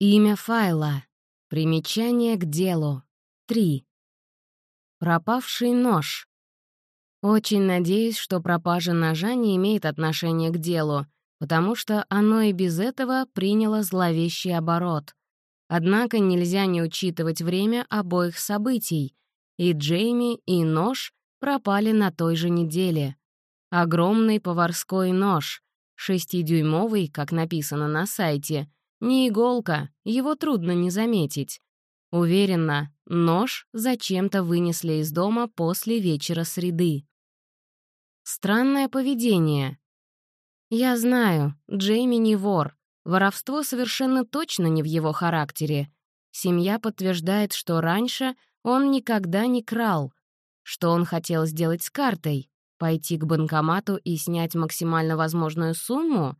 Имя файла. Примечание к делу. 3. Пропавший нож. Очень надеюсь, что пропажа ножа не имеет отношения к делу, потому что оно и без этого приняло зловещий оборот. Однако нельзя не учитывать время обоих событий. И Джейми, и нож пропали на той же неделе. Огромный поварской нож, шестидюймовый, как написано на сайте, не иголка, его трудно не заметить. Уверена, нож зачем-то вынесли из дома после вечера среды. Странное поведение. Я знаю, Джейми не вор. Воровство совершенно точно не в его характере. Семья подтверждает, что раньше он никогда не крал. Что он хотел сделать с картой? Пойти к банкомату и снять максимально возможную сумму?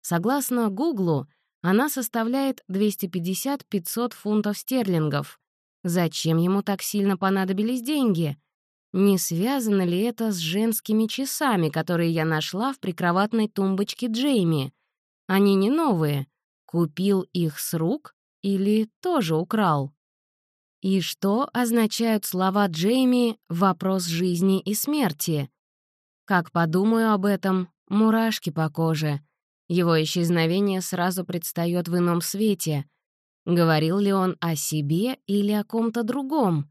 Согласно Гуглу, она составляет 250-500 фунтов стерлингов. Зачем ему так сильно понадобились деньги? Не связано ли это с женскими часами, которые я нашла в прикроватной тумбочке Джейми? Они не новые. Купил их с рук или тоже украл? И что означают слова Джейми «вопрос жизни и смерти»? Как подумаю об этом, мурашки по коже. Его исчезновение сразу предстает в ином свете. Говорил ли он о себе или о ком-то другом?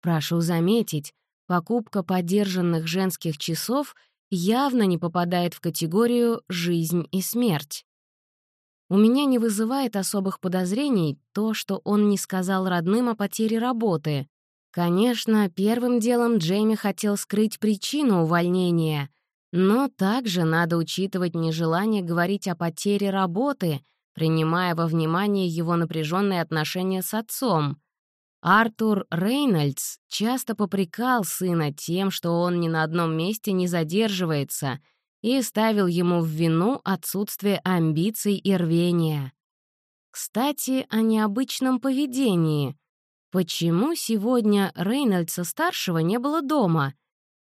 Прошу заметить, покупка подержанных женских часов явно не попадает в категорию «жизнь и смерть». У меня не вызывает особых подозрений то, что он не сказал родным о потере работы. Конечно, первым делом Джейми хотел скрыть причину увольнения, но также надо учитывать нежелание говорить о потере работы, принимая во внимание его напряженные отношения с отцом. Артур Рейнольдс часто попрекал сына тем, что он ни на одном месте не задерживается, и ставил ему в вину отсутствие амбиций и рвения. Кстати, о необычном поведении. Почему сегодня Рейнольдса-старшего не было дома?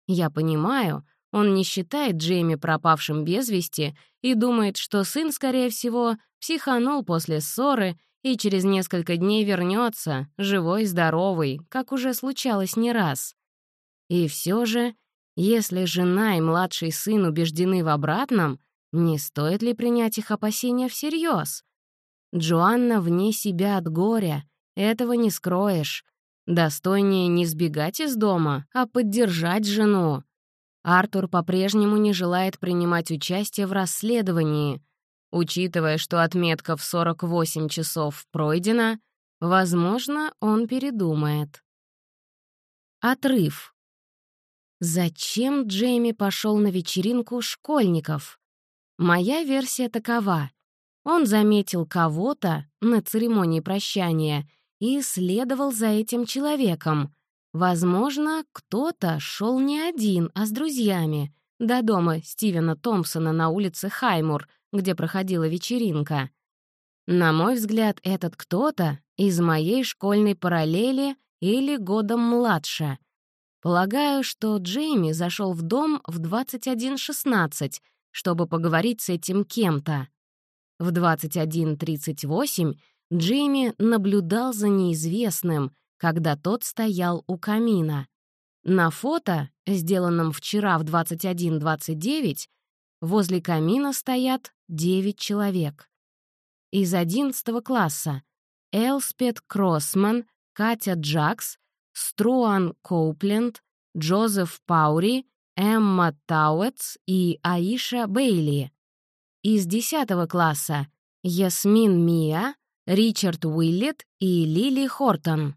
Я понимаю — он не считает Джейми пропавшим без вести и думает, что сын, скорее всего, психанул после ссоры и через несколько дней вернется, живой и здоровый, как уже случалось не раз. И все же, если жена и младший сын убеждены в обратном, не стоит ли принять их опасения всерьез? Джоанна вне себя от горя, этого не скроешь. Достойнее не сбегать из дома, а поддержать жену. Артур по-прежнему не желает принимать участие в расследовании. Учитывая, что отметка в 48 часов пройдена, возможно, он передумает. Отрыв. Зачем Джейми пошел на вечеринку школьников? Моя версия такова. Он заметил кого-то на церемонии прощания и следовал за этим человеком. Возможно, кто-то шел не один, а с друзьями, до дома Стивена Томпсона на улице Хаймур, где проходила вечеринка. На мой взгляд, этот кто-то из моей школьной параллели или годом младше. Полагаю, что Джейми зашел в дом в 21.16, чтобы поговорить с этим кем-то. В 21.38 Джейми наблюдал за неизвестным — когда тот стоял у камина. На фото, сделанном вчера в 21.29, возле камина стоят 9 человек. Из 11 класса Элспет Кроссман, Катя Джакс, Струан Коупленд, Джозеф Паури, Эмма Тауэтс и Аиша Бейли. Из 10 класса Ясмин Мия, Ричард Уиллет и Лили Хортон.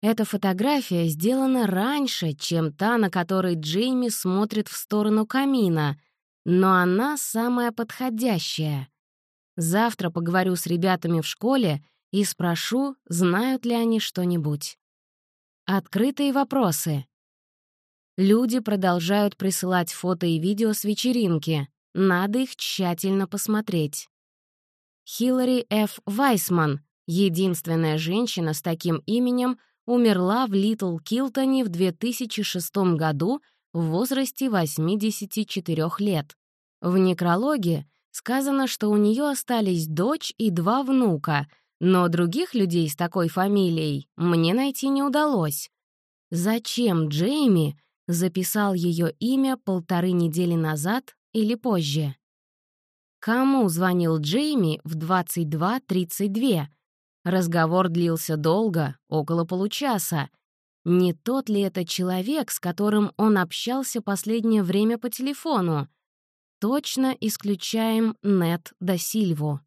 Эта фотография сделана раньше, чем та, на которой Джейми смотрит в сторону камина, но она самая подходящая. Завтра поговорю с ребятами в школе и спрошу, знают ли они что-нибудь. Открытые вопросы. Люди продолжают присылать фото и видео с вечеринки. Надо их тщательно посмотреть. Хиллари Ф. Вайсман — единственная женщина с таким именем, умерла в Литл Килтоне в 2006 году в возрасте 84 лет. В некрологе сказано, что у нее остались дочь и два внука, Но других людей с такой фамилией мне найти не удалось. Зачем Джейми записал ее имя полторы недели назад или позже? Кому звонил Джейми в 22.32? Разговор длился долго, около получаса. Не тот ли это человек, с которым он общался последнее время по телефону? Точно исключаем Нет да Сильву.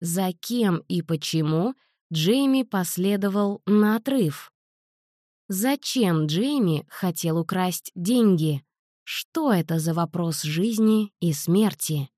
За кем и почему Джейми последовал на отрыв? Зачем Джейми хотел украсть деньги? Что это за вопрос жизни и смерти?